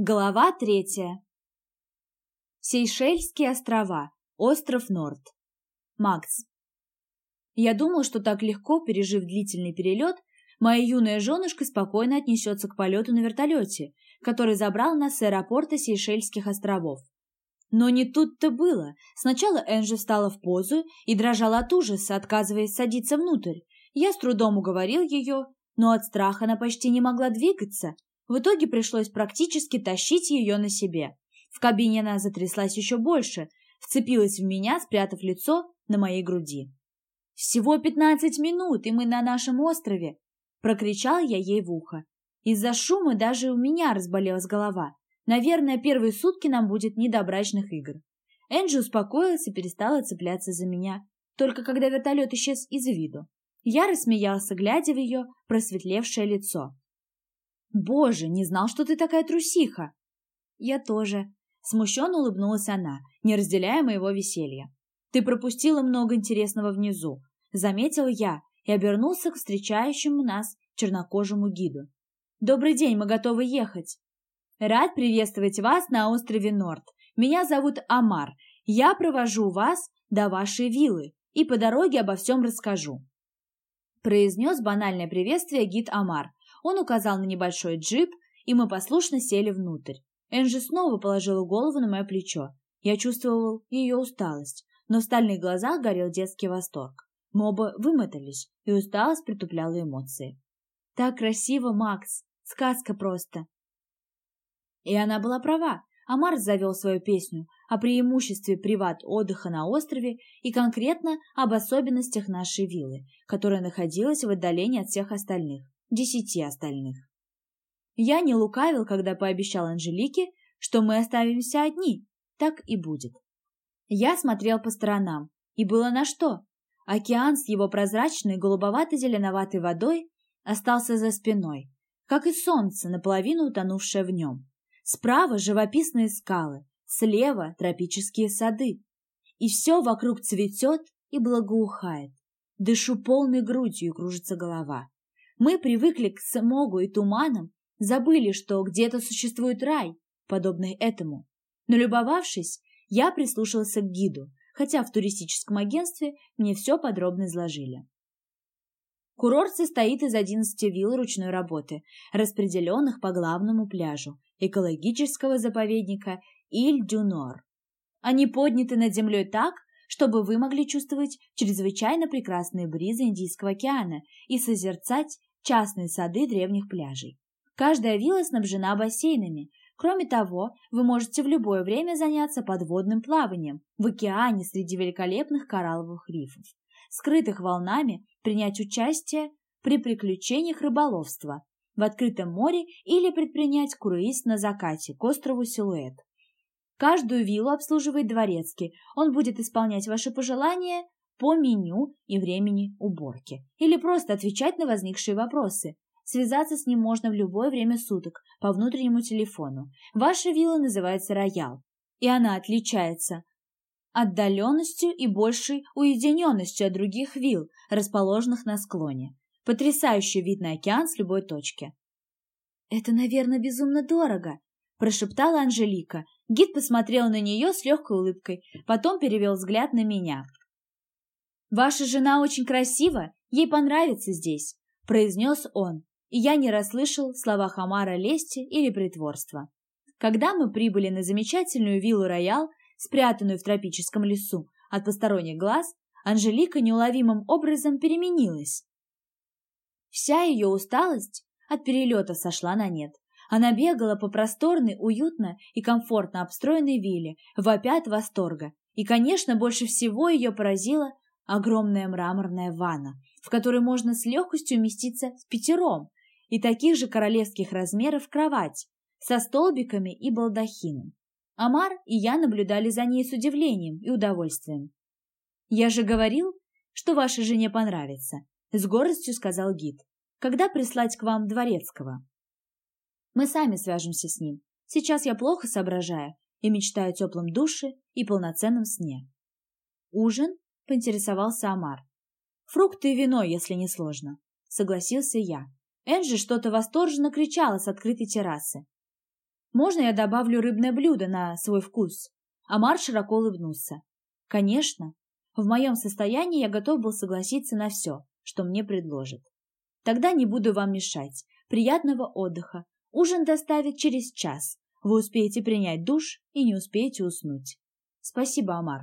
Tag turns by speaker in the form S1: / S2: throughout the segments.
S1: Глава третья. Сейшельские острова. Остров Норд. Макс. Я думал, что так легко, пережив длительный перелет, моя юная женушка спокойно отнесется к полету на вертолете, который забрал нас с аэропорта Сейшельских островов. Но не тут-то было. Сначала Энджи встала в позу и дрожала от ужаса, отказываясь садиться внутрь. Я с трудом уговорил ее, но от страха она почти не могла двигаться, в итоге пришлось практически тащить ее на себе. В кабине она затряслась еще больше, вцепилась в меня, спрятав лицо на моей груди. «Всего пятнадцать минут, и мы на нашем острове!» – прокричал я ей в ухо. Из-за шума даже у меня разболелась голова. Наверное, первые сутки нам будет не до брачных игр. Энджи успокоилась и перестала цепляться за меня, только когда вертолет исчез из виду. Я рассмеялся, глядя в ее просветлевшее лицо. «Боже, не знал, что ты такая трусиха!» «Я тоже», — смущенно улыбнулась она, не разделяя моего веселья. «Ты пропустила много интересного внизу», — заметил я и обернулся к встречающему нас чернокожему гиду. «Добрый день, мы готовы ехать!» «Рад приветствовать вас на острове Норд. Меня зовут Амар. Я провожу вас до вашей виллы и по дороге обо всем расскажу», — произнес банальное приветствие гид Амар, он указал на небольшой джип, и мы послушно сели внутрь. Энджи снова положила голову на мое плечо. Я чувствовал ее усталость, но в стальных глазах горел детский восторг. Мы оба вымотались, и усталость притупляла эмоции. «Так красиво, Макс! Сказка просто!» И она была права. Амар завел свою песню о преимуществе приват-отдыха на острове и конкретно об особенностях нашей виллы, которая находилась в отдалении от всех остальных десяти остальных. Я не лукавил, когда пообещал Анжелике, что мы оставимся одни. Так и будет. Я смотрел по сторонам, и было на что. Океан с его прозрачной голубовато-зеленоватой водой остался за спиной, как и солнце, наполовину утонувшее в нем. Справа живописные скалы, слева тропические сады. И все вокруг цветет и благоухает. Дышу полной грудью и кружится голова. Мы привыкли к смогу и туманам, забыли, что где-то существует рай, подобный этому. Но любовавшись, я прислушался к гиду, хотя в туристическом агентстве мне все подробно изложили. Курорт состоит из 11 вилл ручной работы, распределенных по главному пляжу экологического заповедника Иль-Дюнор. Они подняты над землей так, чтобы вы могли чувствовать чрезвычайно прекрасные бризы Индийского океана и созерцать частные сады древних пляжей. Каждая вилла снабжена бассейнами. Кроме того, вы можете в любое время заняться подводным плаванием в океане среди великолепных коралловых рифов, скрытых волнами, принять участие при приключениях рыболовства в открытом море или предпринять круиз на закате к острову Силуэт. Каждую виллу обслуживает дворецкий. Он будет исполнять ваши пожелания по меню и времени уборки, или просто отвечать на возникшие вопросы. Связаться с ним можно в любое время суток по внутреннему телефону. Ваша вилла называется «Роял», и она отличается отдаленностью и большей уединенностью от других вилл, расположенных на склоне. Потрясающий вид на океан с любой точки. «Это, наверное, безумно дорого», – прошептала Анжелика. Гид посмотрел на нее с легкой улыбкой, потом перевел взгляд на меня. «Ваша жена очень красива, ей понравится здесь», – произнес он, и я не расслышал слова Хамара лести или притворства. Когда мы прибыли на замечательную виллу «Роял», спрятанную в тропическом лесу от посторонних глаз, Анжелика неуловимым образом переменилась. Вся ее усталость от перелета сошла на нет. Она бегала по просторной, уютно и комфортно обстроенной вилле, вопя от восторга. И, конечно, больше всего ее поразило огромная мраморная ванна, в которой можно с легкостью уместиться с пятером, и таких же королевских размеров кровать, со столбиками и балдахином. Амар и я наблюдали за ней с удивлением и удовольствием. «Я же говорил, что вашей жене понравится», — с гордостью сказал гид. «Когда прислать к вам дворецкого?» «Мы сами свяжемся с ним. Сейчас я плохо соображаю и мечтаю о теплом душе и полноценном сне». Ужин поинтересовался Амар. «Фрукты и вино, если не сложно», — согласился я. Энджи что-то восторженно кричала с открытой террасы. Можно я добавлю рыбное блюдо на свой вкус?» Амар широко улыбнулся. «Конечно. В моем состоянии я готов был согласиться на все, что мне предложат. Тогда не буду вам мешать. Приятного отдыха. Ужин доставят через час. Вы успеете принять душ и не успеете уснуть. Спасибо, Амар.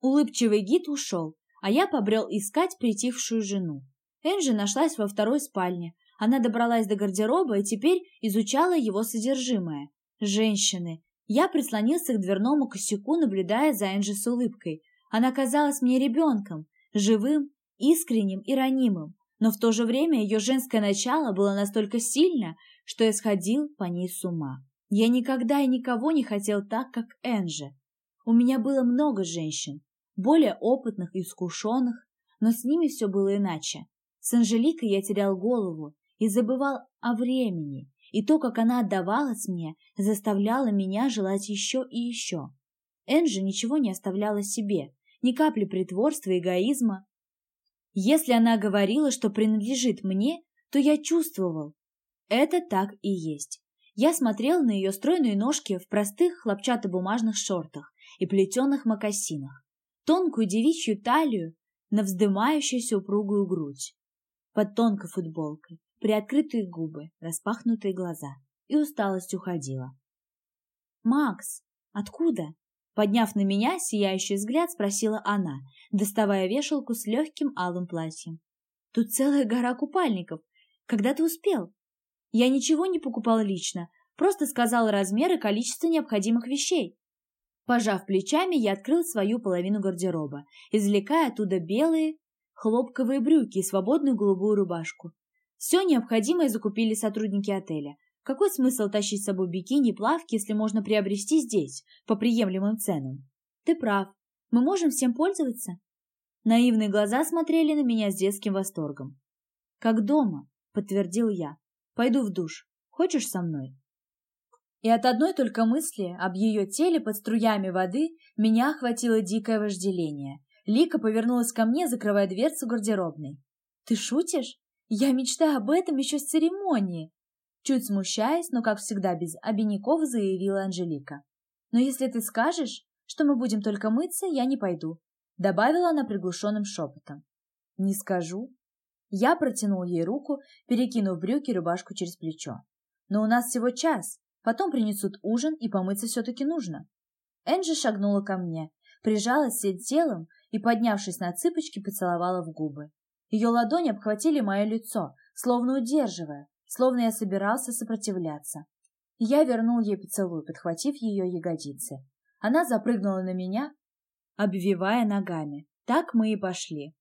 S1: Улыбчивый гид ушел, а я побрел искать притихшую жену. Энджи нашлась во второй спальне. Она добралась до гардероба и теперь изучала его содержимое. Женщины. Я прислонился к дверному косяку, наблюдая за Энджи с улыбкой. Она казалась мне ребенком, живым, искренним и ранимым, но в то же время ее женское начало было настолько сильно, что я сходил по ней с ума. Я никогда и никого не хотел так, как Энджи. У меня было много женщин, более опытных и искушенных, но с ними все было иначе. С Анжеликой я терял голову и забывал о времени, и то, как она отдавалась мне, заставляло меня желать еще и еще. Энджи ничего не оставляла себе, ни капли притворства эгоизма. Если она говорила, что принадлежит мне, то я чувствовал. Это так и есть. Я смотрел на ее стройные ножки в простых хлопчатобумажных шортах и плетеных мокасинах, тонкую девичью талию на вздымающуюся упругую грудь, под тонкой футболкой, приоткрытые губы, распахнутые глаза, и усталость уходила. «Макс, откуда?» Подняв на меня сияющий взгляд, спросила она, доставая вешалку с легким алым платьем. «Тут целая гора купальников. Когда ты успел?» «Я ничего не покупал лично, просто сказал размер и количество необходимых вещей». Пожав плечами, я открыл свою половину гардероба, извлекая оттуда белые хлопковые брюки и свободную голубую рубашку. Все необходимое закупили сотрудники отеля. Какой смысл тащить с собой бикини и плавки, если можно приобрести здесь, по приемлемым ценам? Ты прав. Мы можем всем пользоваться. Наивные глаза смотрели на меня с детским восторгом. Как дома, подтвердил я. Пойду в душ. Хочешь со мной? И от одной только мысли об ее теле под струями воды меня охватило дикое вожделение. Лика повернулась ко мне, закрывая дверцу гардеробной. «Ты шутишь? Я мечтаю об этом еще с церемонии!» Чуть смущаясь, но, как всегда, без обиняков, заявила Анжелика. «Но если ты скажешь, что мы будем только мыться, я не пойду», добавила она приглушенным шепотом. «Не скажу». Я протянул ей руку, перекинув брюки и рубашку через плечо. «Но у нас всего час, потом принесут ужин, и помыться все-таки нужно». Энджи шагнула ко мне, прижалась всем телом и, поднявшись на цыпочки, поцеловала в губы. Ее ладони обхватили мое лицо, словно удерживая, словно я собирался сопротивляться. Я вернул ей поцелуй, подхватив ее ягодицы. Она запрыгнула на меня, обвивая ногами. Так мы и пошли.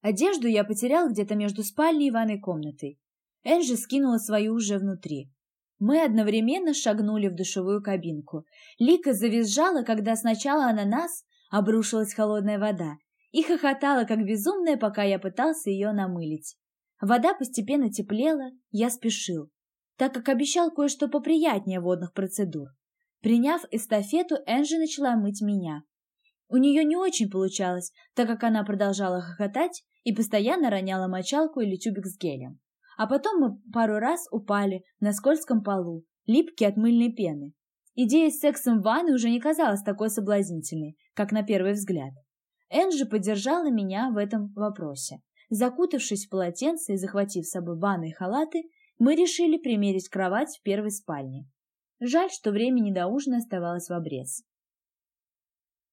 S1: Одежду я потерял где-то между спальней и ванной комнатой. Энджи скинула свою уже внутри. Мы одновременно шагнули в душевую кабинку. Лика завизжала, когда сначала на нас обрушилась холодная вода, и хохотала, как безумная, пока я пытался ее намылить. Вода постепенно теплела, я спешил, так как обещал кое-что поприятнее водных процедур. Приняв эстафету, Энджи начала мыть меня. У нее не очень получалось, так как она продолжала хохотать и постоянно роняла мочалку или тюбик с гелем. А потом мы пару раз упали на скользком полу, липкие от мыльной пены. Идея с сексом в ванной уже не казалась такой соблазнительной, как на первый взгляд. Энджи поддержала меня в этом вопросе. Закутавшись в полотенце и захватив с собой ванны и халаты, мы решили примерить кровать в первой спальне. Жаль, что времени до ужина оставалось в обрез.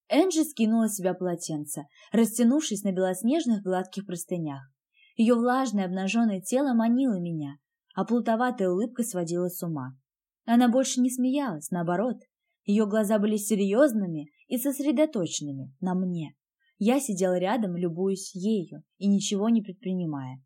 S1: Энджи скинула с себя полотенце, растянувшись на белоснежных гладких простынях. Ее влажное обнаженное тело манило меня, а плутоватая улыбка сводила с ума. Она больше не смеялась, наоборот. Ее глаза были серьезными и сосредоточенными на мне. Я сидел рядом, любуясь ею и ничего не предпринимая.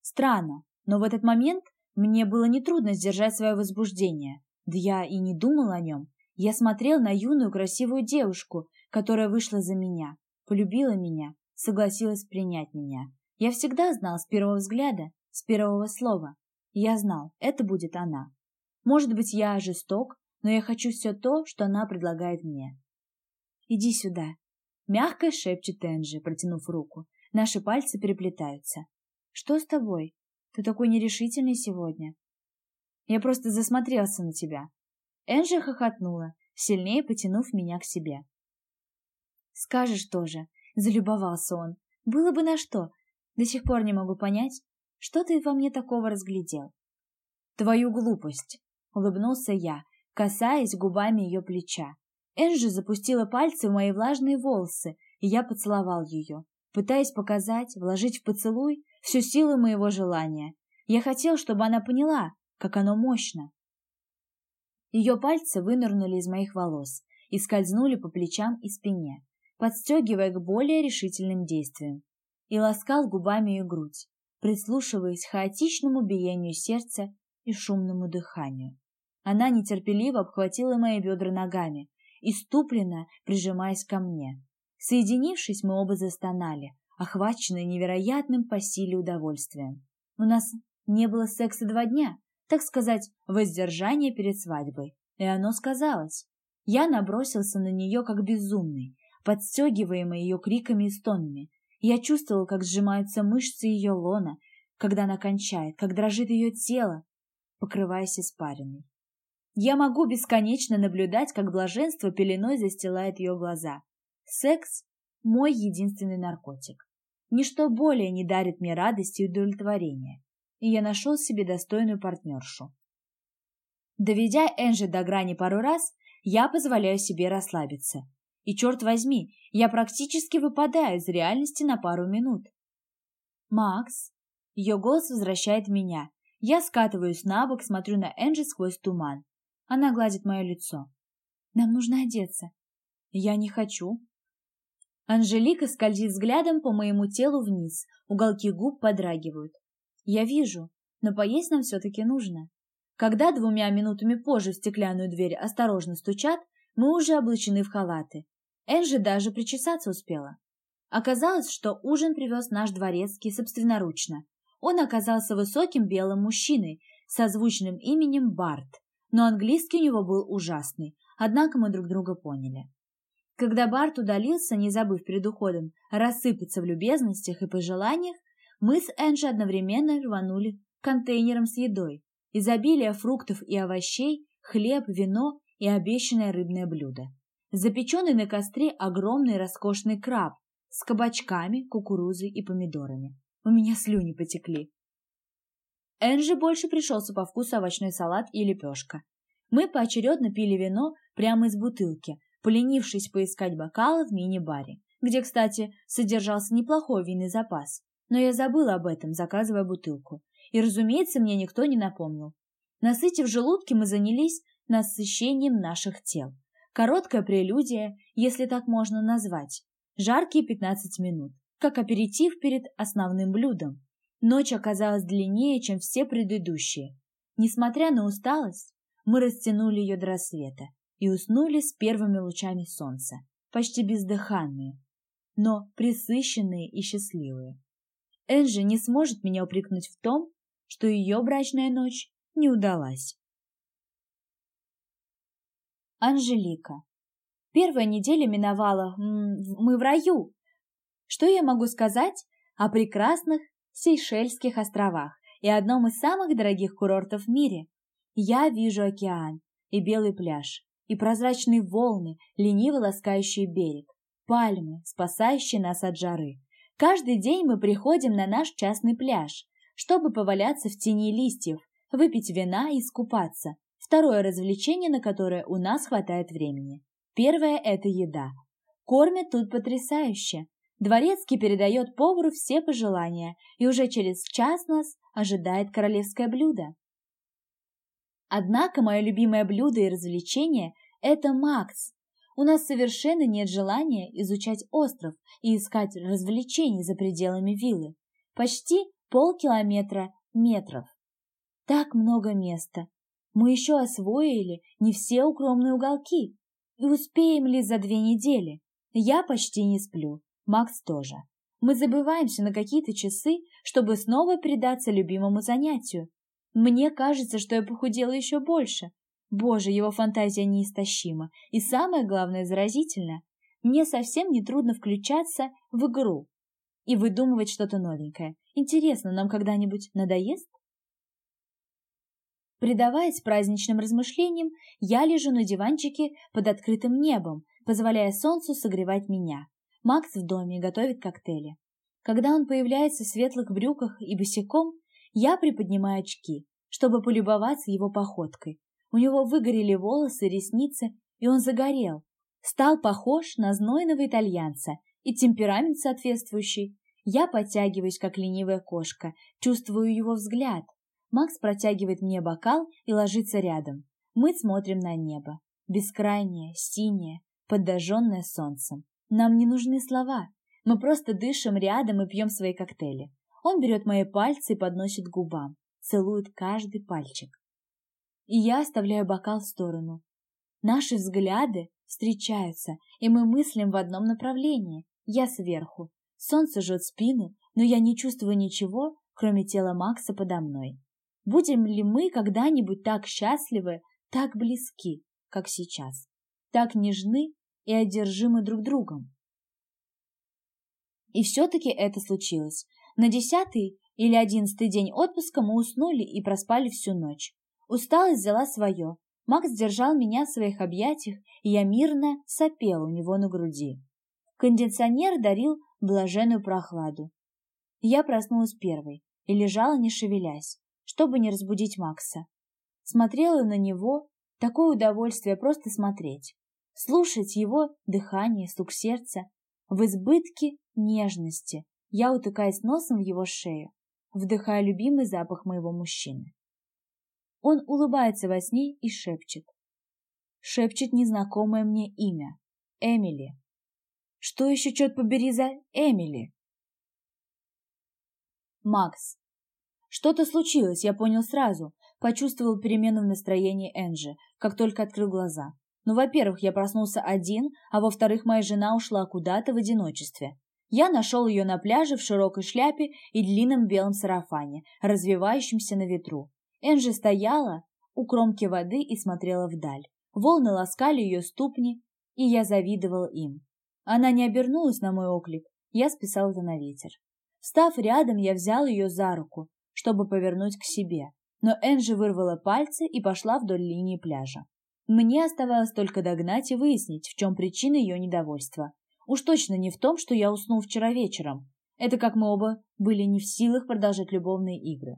S1: Странно, но в этот момент мне было нетрудно сдержать свое возбуждение. Да я и не думал о нем. Я смотрел на юную красивую девушку, которая вышла за меня, полюбила меня, согласилась принять меня. Я всегда знал с первого взгляда, с первого слова. Я знал, это будет она. Может быть, я жесток, но я хочу все то, что она предлагает мне. «Иди сюда», — мягко шепчет Энджи, протянув руку. Наши пальцы переплетаются. «Что с тобой? Ты такой нерешительный сегодня». Я просто засмотрелся на тебя. Энджи хохотнула, сильнее потянув меня к себе. Скажешь тоже, залюбовался он. Было бы на что. До сих пор не могу понять, что ты во мне такого разглядел. Твою глупость, улыбнулся я, касаясь губами ее плеча. Энджи запустила пальцы в мои влажные волосы, и я поцеловал ее, пытаясь показать, вложить в поцелуй всю силу моего желания. Я хотел, чтобы она поняла, как оно мощно. Ее пальцы вынырнули из моих волос и скользнули по плечам и спине, подстегивая к более решительным действиям, и ласкал губами ее грудь, прислушиваясь к хаотичному биению сердца и шумному дыханию. Она нетерпеливо обхватила мои бедра ногами, иступленно прижимаясь ко мне. Соединившись, мы оба застонали, охваченные невероятным по силе удовольствием. У нас не было секса два дня, так сказать, воздержание перед свадьбой, и оно сказалось. Я набросился на нее как безумный, подстегиваемый ее криками и стонами. Я чувствовал, как сжимаются мышцы ее лона, когда она кончает, как дрожит ее тело, покрываясь испариной. Я могу бесконечно наблюдать, как блаженство пеленой застилает ее глаза. Секс – мой единственный наркотик. Ничто более не дарит мне радости и удовлетворения и я нашел себе достойную партнершу. Доведя Энжи до грани пару раз, я позволяю себе расслабиться. И, черт возьми, я практически выпадаю из реальности на пару минут. «Макс!» Ее голос возвращает меня. Я скатываюсь на бок, смотрю на Энджи сквозь туман. Она гладит мое лицо. «Нам нужно одеться». «Я не хочу». Анжелика скользит взглядом по моему телу вниз, уголки губ подрагивают. Я вижу, но поесть нам все-таки нужно. Когда двумя минутами позже в стеклянную дверь осторожно стучат, мы уже облачены в халаты. Энжи даже причесаться успела. Оказалось, что ужин привез наш дворецкий собственноручно. Он оказался высоким белым мужчиной со звучным именем Барт, но английский у него был ужасный, однако мы друг друга поняли. Когда Барт удалился, не забыв перед уходом рассыпаться в любезностях и пожеланиях, мы с Энджи одновременно рванули контейнером с едой. Изобилие фруктов и овощей, хлеб, вино и обещанное рыбное блюдо. Запеченный на костре огромный роскошный краб с кабачками, кукурузой и помидорами. У меня слюни потекли. Энджи больше пришелся по вкусу овощной салат и лепешка. Мы поочередно пили вино прямо из бутылки, поленившись поискать бокалы в мини-баре, где, кстати, содержался неплохой винный запас. Но я забыла об этом, заказывая бутылку. И, разумеется, мне никто не напомнил. Насытив желудки, мы занялись насыщением наших тел. Короткая прелюдия, если так можно назвать. Жаркие 15 минут, как аперитив перед основным блюдом. Ночь оказалась длиннее, чем все предыдущие. Несмотря на усталость, мы растянули ее до рассвета и уснули с первыми лучами солнца, почти бездыханные, но присыщенные и счастливые. Энджи не сможет меня упрекнуть в том, что ее брачная ночь не удалась. Анжелика. Первая неделя миновала. Мы в раю. Что я могу сказать о прекрасных Сейшельских островах и одном из самых дорогих курортов в мире? Я вижу океан и белый пляж, и прозрачные волны, лениво ласкающие берег, пальмы, спасающие нас от жары, Каждый день мы приходим на наш частный пляж, чтобы поваляться в тени листьев, выпить вина и искупаться. Второе развлечение, на которое у нас хватает времени. Первое – это еда. Кормят тут потрясающе. Дворецкий передает повару все пожелания, и уже через час нас ожидает королевское блюдо. Однако мое любимое блюдо и развлечение – это Макс, у нас совершенно нет желания изучать остров и искать развлечений за пределами виллы. Почти полкилометра метров. Так много места. Мы еще освоили не все укромные уголки. И успеем ли за две недели? Я почти не сплю. Макс тоже. Мы забываемся на какие-то часы, чтобы снова предаться любимому занятию. Мне кажется, что я похудела еще больше, Боже, его фантазия неистощима. И самое главное, заразительно. Мне совсем не трудно включаться в игру и выдумывать что-то новенькое. Интересно, нам когда-нибудь надоест? Предаваясь праздничным размышлениям, я лежу на диванчике под открытым небом, позволяя солнцу согревать меня. Макс в доме готовит коктейли. Когда он появляется в светлых брюках и босиком, я приподнимаю очки, чтобы полюбоваться его походкой. У него выгорели волосы, ресницы, и он загорел. Стал похож на знойного итальянца и темперамент соответствующий. Я подтягиваюсь, как ленивая кошка, чувствую его взгляд. Макс протягивает мне бокал и ложится рядом. Мы смотрим на небо. Бескрайнее, синее, подожженное солнцем. Нам не нужны слова. Мы просто дышим рядом и пьем свои коктейли. Он берет мои пальцы и подносит к губам. Целует каждый пальчик. И я оставляю бокал в сторону. Наши взгляды встречаются, и мы мыслим в одном направлении. Я сверху. Солнце жжет спину, но я не чувствую ничего, кроме тела Макса подо мной. Будем ли мы когда-нибудь так счастливы, так близки, как сейчас, так нежны и одержимы друг другом? И все-таки это случилось. На десятый или одиннадцатый день отпуска мы уснули и проспали всю ночь. Усталость взяла свое. Макс держал меня в своих объятиях, и я мирно сопела у него на груди. Кондиционер дарил блаженную прохладу. Я проснулась первой и лежала, не шевелясь, чтобы не разбудить Макса. Смотрела на него, такое удовольствие просто смотреть. Слушать его дыхание, стук сердца, в избытке нежности я утыкаюсь носом в его шею, вдыхая любимый запах моего мужчины. Он улыбается во сне и шепчет. Шепчет незнакомое мне имя. Эмили. Что еще, черт побери, за Эмили? Макс. Что-то случилось, я понял сразу. Почувствовал перемену в настроении Энджи, как только открыл глаза. Ну, во-первых, я проснулся один, а во-вторых, моя жена ушла куда-то в одиночестве. Я нашел ее на пляже в широкой шляпе и длинном белом сарафане, развивающемся на ветру. Энжи стояла у кромки воды и смотрела вдаль. Волны ласкали ее ступни, и я завидовал им. Она не обернулась на мой оклик, я списал это на ветер. Встав рядом, я взял ее за руку, чтобы повернуть к себе, но Энжи вырвала пальцы и пошла вдоль линии пляжа. Мне оставалось только догнать и выяснить, в чем причина ее недовольства. Уж точно не в том, что я уснул вчера вечером. Это как мы оба были не в силах продолжать любовные игры.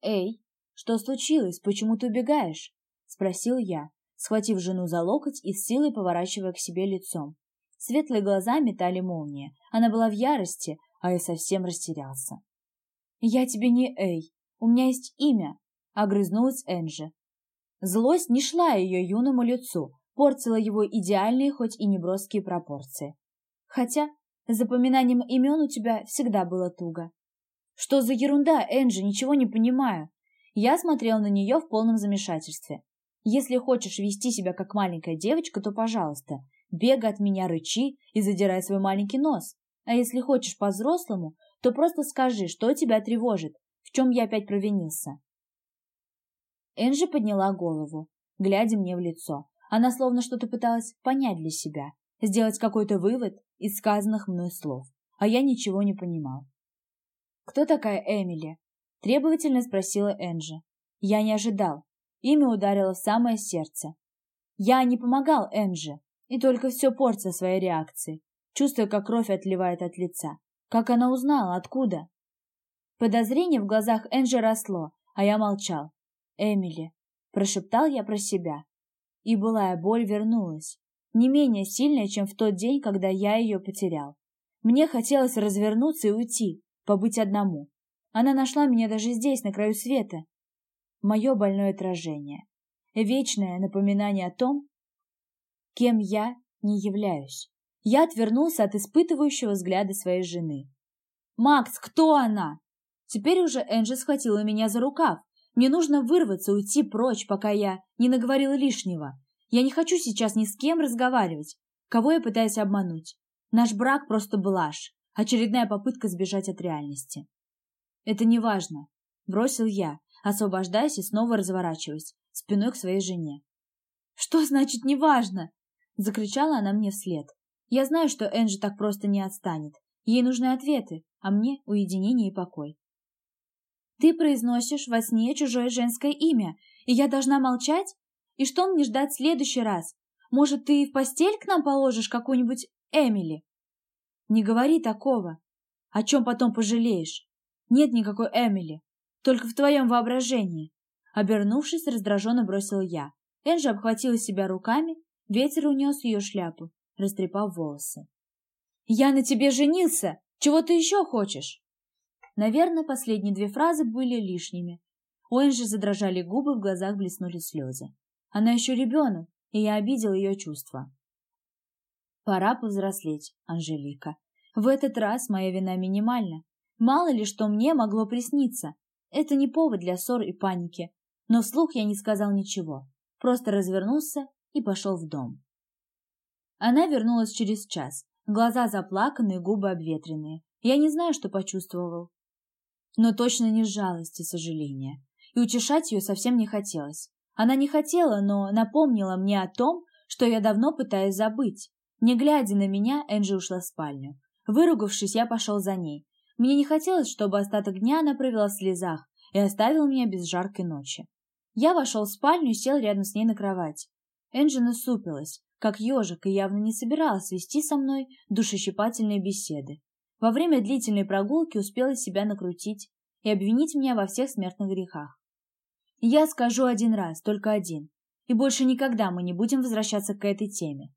S1: «Эй, что случилось? Почему ты убегаешь?» — спросил я, схватив жену за локоть и с силой поворачивая к себе лицом. Светлые глаза метали молнии. Она была в ярости, а я совсем растерялся. «Я тебе не Эй, у меня есть имя», — огрызнулась Энджи, Злость не шла ее юному лицу, портила его идеальные, хоть и неброские пропорции. Хотя с запоминанием имен у тебя всегда было туго. Что за ерунда, Энджи, ничего не понимаю. Я смотрел на нее в полном замешательстве. Если хочешь вести себя как маленькая девочка, то, пожалуйста, бегай от меня, рычи и задирай свой маленький нос. А если хочешь по-взрослому, то просто скажи, что тебя тревожит, в чем я опять провинился. Энджи подняла голову, глядя мне в лицо. Она словно что-то пыталась понять для себя, сделать какой-то вывод из сказанных мной слов, а я ничего не понимал. «Кто такая Эмили?» – требовательно спросила Энджи. Я не ожидал. Имя ударило в самое сердце. Я не помогал Энджи, и только все портил своей реакцией, чувствуя, как кровь отливает от лица. Как она узнала, откуда? Подозрение в глазах Энджи росло, а я молчал. Эмили, прошептал я про себя. И былая боль вернулась, не менее сильная, чем в тот день, когда я ее потерял. Мне хотелось развернуться и уйти, побыть одному. Она нашла меня даже здесь, на краю света. Мое больное отражение. Вечное напоминание о том, кем я не являюсь. Я отвернулся от испытывающего взгляда своей жены. «Макс, кто она?» Теперь уже Энджи схватила меня за рукав, мне нужно вырваться, уйти прочь, пока я не наговорила лишнего. Я не хочу сейчас ни с кем разговаривать. Кого я пытаюсь обмануть? Наш брак просто блажь, очередная попытка сбежать от реальности. Это не важно, бросил я, освобождаясь и снова разворачиваясь, спиной к своей жене. Что значит неважно? закричала она мне вслед. Я знаю, что Энджи так просто не отстанет. Ей нужны ответы, а мне уединение и покой. Ты произносишь во сне чужое женское имя, и я должна молчать? И что мне ждать в следующий раз? Может, ты в постель к нам положишь какую-нибудь Эмили? Не говори такого. О чем потом пожалеешь? Нет никакой Эмили. Только в твоем воображении. Обернувшись, раздраженно бросила я. Энджи обхватила себя руками, ветер унес ее шляпу, растрепав волосы. «Я на тебе женился! Чего ты еще хочешь?» Наверное, последние две фразы были лишними. У Энджи задрожали губы, в глазах блеснули слезы. Она еще ребенок, и я обидел ее чувства. Пора повзрослеть, Анжелика. В этот раз моя вина минимальна. Мало ли что мне могло присниться. Это не повод для ссор и паники. Но вслух я не сказал ничего. Просто развернулся и пошел в дом. Она вернулась через час. Глаза заплаканные, губы обветренные. Я не знаю, что почувствовал. Но точно не жалость и сожаление. И утешать ее совсем не хотелось. Она не хотела, но напомнила мне о том, что я давно пытаюсь забыть. Не глядя на меня, Энджи ушла в спальню. Выругавшись, я пошел за ней. Мне не хотелось, чтобы остаток дня она провела в слезах и оставила меня без жаркой ночи. Я вошел в спальню и сел рядом с ней на кровать. Энджи насупилась, как ежик, и явно не собиралась вести со мной душещипательные беседы. Во время длительной прогулки успела себя накрутить и обвинить меня во всех смертных грехах. Я скажу один раз, только один, и больше никогда мы не будем возвращаться к этой теме.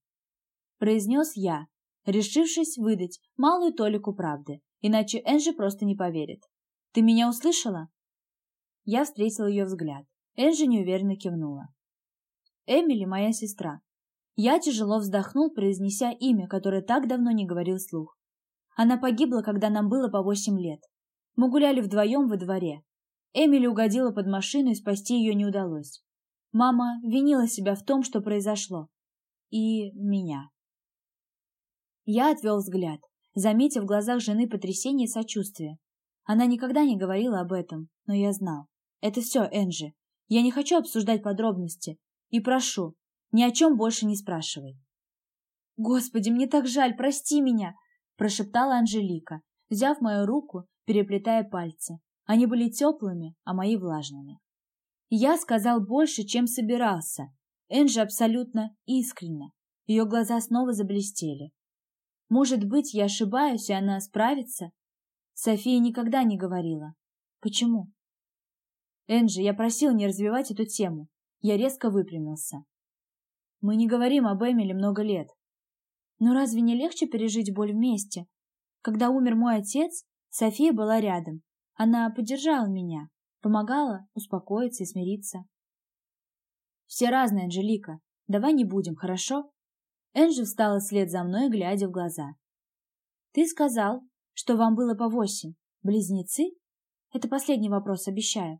S1: Произнес я, решившись выдать малую толику правды, иначе Энджи просто не поверит. Ты меня услышала? Я встретил ее взгляд. Энджи неуверенно кивнула. Эмили моя сестра. Я тяжело вздохнул, произнеся имя, которое так давно не говорил слух. Она погибла, когда нам было по восемь лет. Мы гуляли вдвоем во дворе. Эмили угодила под машину, и спасти ее не удалось. Мама винила себя в том, что произошло. И меня. Я отвел взгляд, заметив в глазах жены потрясение и сочувствие. Она никогда не говорила об этом, но я знал. Это все, Энджи. Я не хочу обсуждать подробности. И прошу, ни о чем больше не спрашивай. «Господи, мне так жаль, прости меня!» прошептала Анжелика, взяв мою руку, переплетая пальцы. Они были теплыми, а мои влажными. Я сказал больше, чем собирался. Энджи абсолютно искренне. Ее глаза снова заблестели. Может быть, я ошибаюсь, и она справится? София никогда не говорила. Почему? Энджи, я просил не развивать эту тему. Я резко выпрямился. Мы не говорим об Эмиле много лет. Но разве не легче пережить боль вместе? Когда умер мой отец, София была рядом. Она поддержала меня, помогала успокоиться и смириться. Все разные, Анжелика. Давай не будем, хорошо? Энджи встала вслед за мной, глядя в глаза. Ты сказал, что вам было по восемь. Близнецы? Это последний вопрос, обещаю.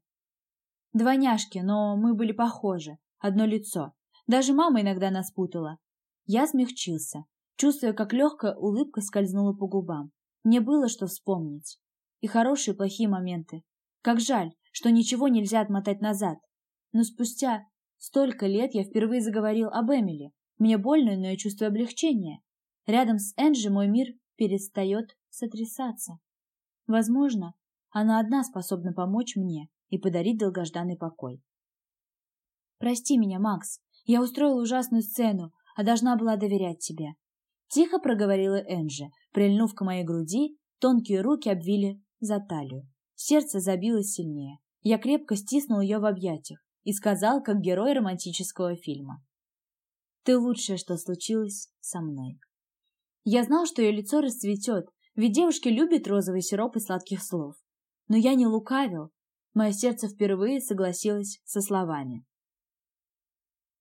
S1: Двойняшки, но мы были похожи, одно лицо. Даже мама иногда нас путала. Я смягчился чувствуя, как легкая улыбка скользнула по губам. Мне было что вспомнить. И хорошие, и плохие моменты. Как жаль, что ничего нельзя отмотать назад. Но спустя столько лет я впервые заговорил об Эмили. Мне больно, но я чувствую облегчение. Рядом с Энджи мой мир перестает сотрясаться. Возможно, она одна способна помочь мне и подарить долгожданный покой. Прости меня, Макс. Я устроила ужасную сцену, а должна была доверять тебе. Тихо проговорила Энджи, прильнув к моей груди, тонкие руки обвили за талию. Сердце забилось сильнее. Я крепко стиснул ее в объятиях и сказал, как герой романтического фильма. «Ты лучшее, что случилось со мной». Я знал, что ее лицо расцветет, ведь девушки любят розовый сироп и сладких слов. Но я не лукавил. Мое сердце впервые согласилось со словами.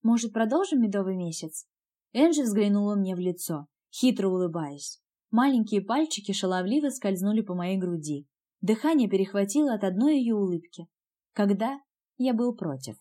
S1: «Может, продолжим медовый месяц?» Энджи взглянула мне в лицо хитро улыбаясь. Маленькие пальчики шаловливо скользнули по моей груди. Дыхание перехватило от одной ее улыбки. Когда я был против.